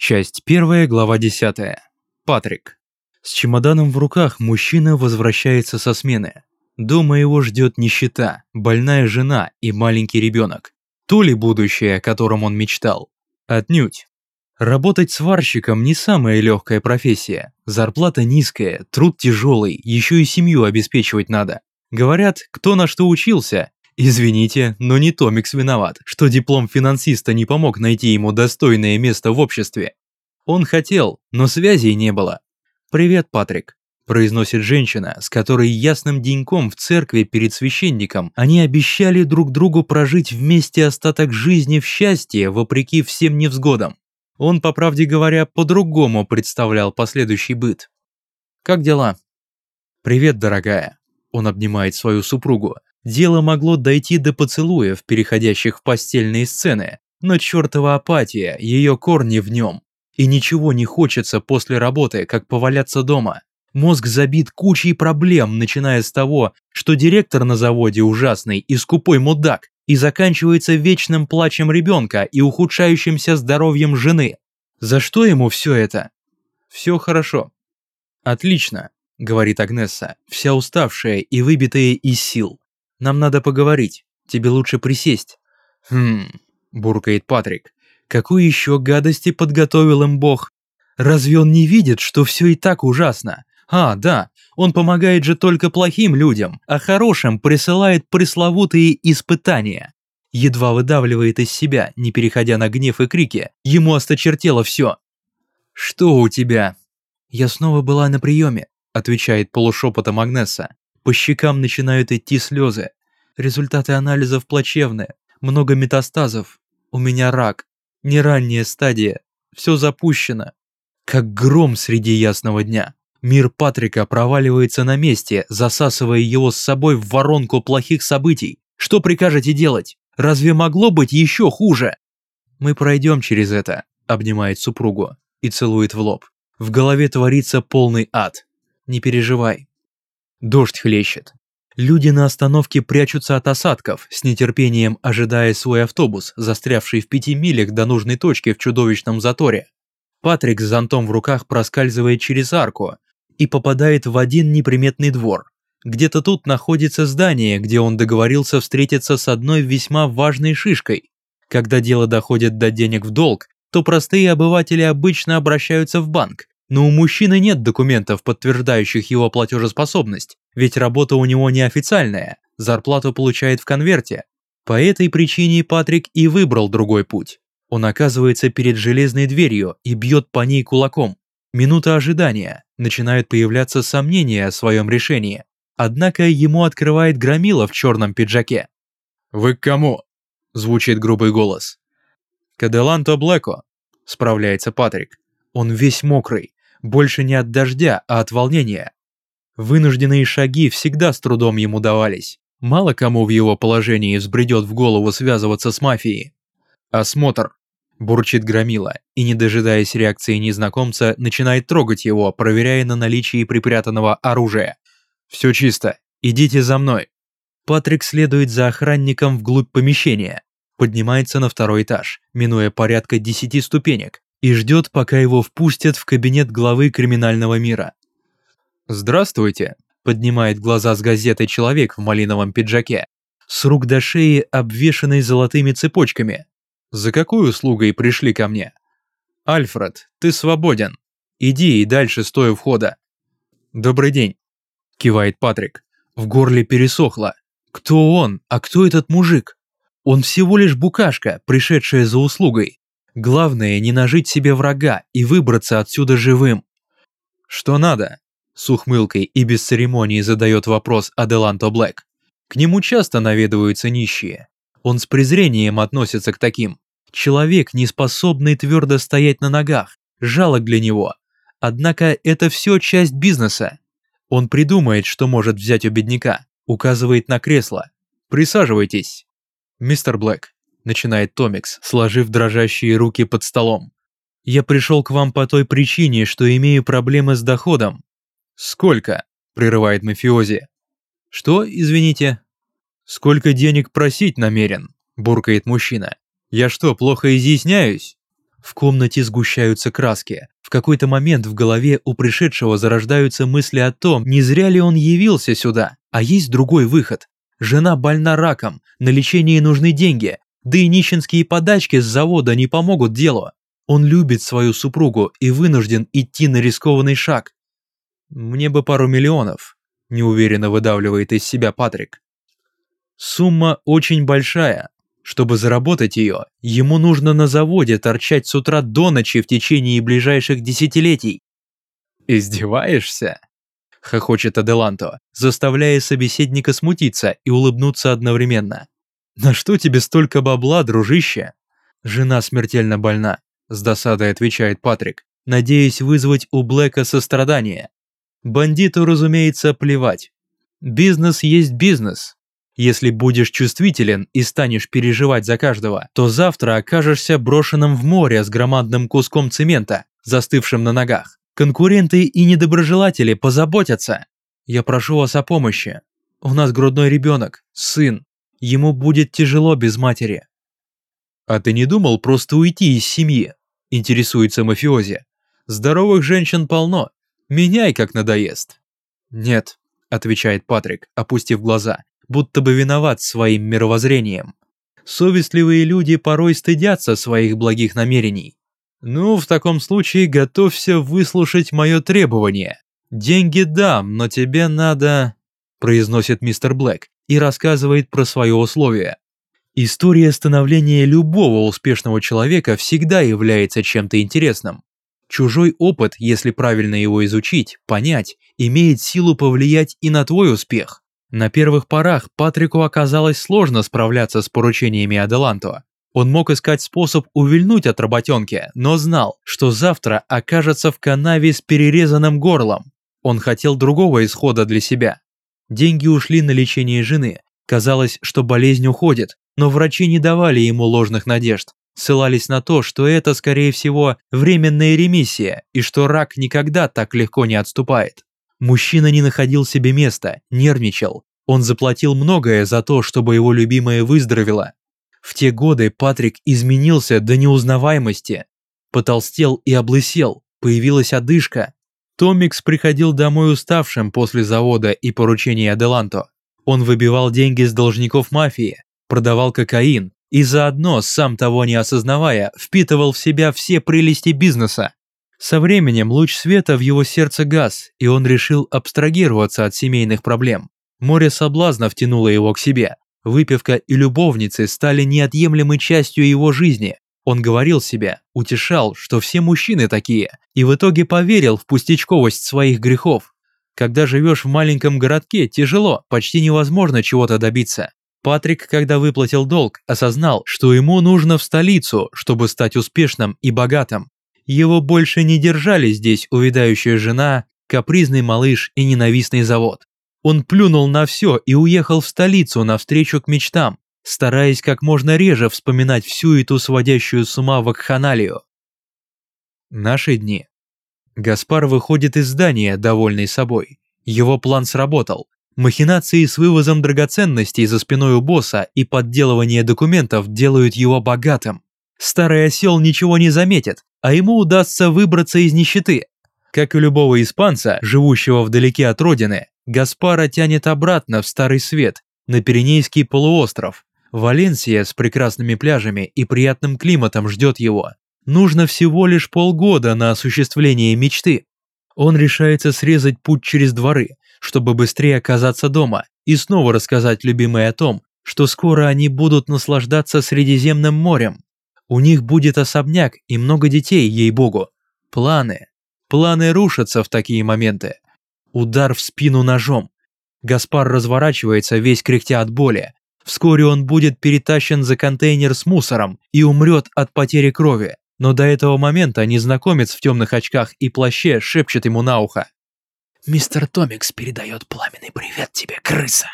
Часть 1, глава 10. Патрик. С чемоданом в руках мужчина возвращается со смены. Дома его ждет нищета, больная жена и маленький ребенок. То ли будущее, о котором он мечтал. Отнюдь. Работать сварщиком не самая легкая профессия. Зарплата низкая, труд тяжелый, еще и семью обеспечивать надо. Говорят, кто на что учился, Извините, но не Томикс виноват, что диплом финансиста не помог найти ему достойное место в обществе. Он хотел, но связей не было. «Привет, Патрик», – произносит женщина, с которой ясным деньком в церкви перед священником они обещали друг другу прожить вместе остаток жизни в счастье, вопреки всем невзгодам. Он, по правде говоря, по-другому представлял последующий быт. «Как дела?» «Привет, дорогая», – он обнимает свою супругу. Дело могло дойти до поцелуев, переходящих в постельные сцены, но чертова апатия, ее корни в нем. И ничего не хочется после работы, как поваляться дома. Мозг забит кучей проблем, начиная с того, что директор на заводе ужасный и скупой мудак, и заканчивается вечным плачем ребенка и ухудшающимся здоровьем жены. За что ему все это? Все хорошо. Отлично, говорит Агнесса, вся уставшая и выбитая из сил. Нам надо поговорить. Тебе лучше присесть». «Хм...» – буркает Патрик. «Какую еще гадости подготовил им Бог? Разве он не видит, что все и так ужасно? А, да, он помогает же только плохим людям, а хорошим присылает пресловутые испытания. Едва выдавливает из себя, не переходя на гнев и крики. Ему осточертело все. «Что у тебя?» «Я снова была на приеме», – отвечает полушепотом Агнеса. По щекам начинают идти слезы. Результаты анализов плачевные. Много метастазов. У меня рак. Не ранняя стадия. Все запущено. Как гром среди ясного дня. Мир Патрика проваливается на месте, засасывая его с собой в воронку плохих событий. Что прикажете делать? Разве могло быть еще хуже? Мы пройдем через это, обнимает супругу и целует в лоб. В голове творится полный ад. Не переживай, Дождь хлещет. Люди на остановке прячутся от осадков, с нетерпением ожидая свой автобус, застрявший в пяти милях до нужной точки в чудовищном заторе. Патрик с зонтом в руках проскальзывает через арку и попадает в один неприметный двор. Где-то тут находится здание, где он договорился встретиться с одной весьма важной шишкой. Когда дело доходит до денег в долг, то простые обыватели обычно обращаются в банк, но у мужчины нет документов, подтверждающих его платежеспособность, ведь работа у него неофициальная, зарплату получает в конверте. По этой причине Патрик и выбрал другой путь. Он оказывается перед железной дверью и бьет по ней кулаком. Минута ожидания, начинают появляться сомнения о своем решении. Однако ему открывает громила в черном пиджаке. «Вы к кому?» – звучит грубый голос. «К Аделанто Блэко», – справляется Патрик. Он весь мокрый, больше не от дождя, а от волнения. Вынужденные шаги всегда с трудом ему давались. Мало кому в его положении взбредет в голову связываться с мафией. «Осмотр», – бурчит Громила, и, не дожидаясь реакции незнакомца, начинает трогать его, проверяя на наличие припрятанного оружия. «Все чисто, идите за мной». Патрик следует за охранником вглубь помещения, поднимается на второй этаж, минуя порядка десяти ступенек, и ждет, пока его впустят в кабинет главы криминального мира. «Здравствуйте», – поднимает глаза с газетой человек в малиновом пиджаке, с рук до шеи, обвешанной золотыми цепочками. «За какой услугой пришли ко мне?» «Альфред, ты свободен. Иди и дальше стой у входа». «Добрый день», – кивает Патрик. В горле пересохло. Кто он, а кто этот мужик? Он всего лишь букашка, пришедшая за услугой. Главное не нажить себе врага и выбраться отсюда живым. Что надо? С ухмылкой и без церемонии задает вопрос Аделанто Блэк. К нему часто наведываются нищие. Он с презрением относится к таким. Человек, не способный твердо стоять на ногах, жалок для него. Однако это все часть бизнеса. Он придумает, что может взять у бедняка, указывает на кресло. Присаживайтесь. Мистер Блэк, начинает Томикс, сложив дрожащие руки под столом. «Я пришел к вам по той причине, что имею проблемы с доходом». «Сколько?» – прерывает мафиози. «Что, извините?» «Сколько денег просить намерен?» – буркает мужчина. «Я что, плохо изъясняюсь?» В комнате сгущаются краски. В какой-то момент в голове у пришедшего зарождаются мысли о том, не зря ли он явился сюда. А есть другой выход. Жена больна раком, на лечение нужны деньги, да и нищенские подачки с завода не помогут делу. Он любит свою супругу и вынужден идти на рискованный шаг. «Мне бы пару миллионов», – неуверенно выдавливает из себя Патрик. Сумма очень большая, чтобы заработать ее, ему нужно на заводе торчать с утра до ночи в течение ближайших десятилетий. «Издеваешься?» – хохочет Аделанто, заставляя собеседника смутиться и улыбнуться одновременно. «На что тебе столько бабла, дружище?» «Жена смертельно больна», – с досадой отвечает Патрик, надеясь вызвать у Блэка сострадание. Бандиту, разумеется, плевать. Бизнес есть бизнес, если будешь чувствителен и станешь переживать за каждого, то завтра окажешься брошенным в море с громадным куском цемента, застывшим на ногах. Конкуренты и недоброжелатели позаботятся. Я прошу вас о помощи. У нас грудной ребенок, сын. Ему будет тяжело без матери. А ты не думал просто уйти из семьи? Интересуется мафиози. Здоровых женщин полно. Меняй, как надоест. Нет, отвечает Патрик, опустив глаза будто бы виноват своим мировоззрением. Совестливые люди порой стыдятся своих благих намерений. Ну, в таком случае готовься выслушать мое требование. Деньги дам, но тебе надо... произносит мистер Блэк и рассказывает про свое условие. История становления любого успешного человека всегда является чем-то интересным. Чужой опыт, если правильно его изучить, понять, имеет силу повлиять и на твой успех. На первых порах Патрику оказалось сложно справляться с поручениями Аделанто. Он мог искать способ увильнуть от работенки, но знал, что завтра окажется в канаве с перерезанным горлом. Он хотел другого исхода для себя. Деньги ушли на лечение жены. Казалось, что болезнь уходит, но врачи не давали ему ложных надежд. Ссылались на то, что это, скорее всего, временная ремиссия и что рак никогда так легко не отступает. Мужчина не находил себе места, нервничал. Он заплатил многое за то, чтобы его любимая выздоровела. В те годы Патрик изменился до неузнаваемости. Потолстел и облысел, появилась одышка. Томикс приходил домой уставшим после завода и поручения Аделанто. Он выбивал деньги с должников мафии, продавал кокаин и заодно, сам того не осознавая, впитывал в себя все прелести бизнеса. Со временем луч света в его сердце гас, и он решил абстрагироваться от семейных проблем. Море соблазнов тянуло его к себе. Выпивка и любовницы стали неотъемлемой частью его жизни. Он говорил себе, утешал, что все мужчины такие, и в итоге поверил в пустячковость своих грехов. Когда живешь в маленьком городке, тяжело, почти невозможно чего-то добиться. Патрик, когда выплатил долг, осознал, что ему нужно в столицу, чтобы стать успешным и богатым. Его больше не держали здесь увядающая жена, капризный малыш и ненавистный завод. Он плюнул на все и уехал в столицу навстречу к мечтам, стараясь как можно реже вспоминать всю эту сводящую с ума вакханалию. Наши дни. Гаспар выходит из здания, довольный собой. Его план сработал. Махинации с вывозом драгоценностей за спиной у босса и подделывание документов делают его богатым. Старый осел ничего не заметит, а ему удастся выбраться из нищеты. Как и любого испанца, живущего вдалеке от родины, Гаспара тянет обратно в Старый Свет, на Пиренейский полуостров. Валенсия с прекрасными пляжами и приятным климатом ждет его. Нужно всего лишь полгода на осуществление мечты. Он решается срезать путь через дворы, чтобы быстрее оказаться дома и снова рассказать любимой о том, что скоро они будут наслаждаться Средиземным морем. У них будет особняк и много детей, ей-богу. Планы. Планы рушатся в такие моменты. Удар в спину ножом. Гаспар разворачивается, весь кряхтя от боли. Вскоре он будет перетащен за контейнер с мусором и умрет от потери крови. Но до этого момента незнакомец в темных очках и плаще шепчет ему на ухо. «Мистер Томикс передает пламенный привет тебе, крыса!»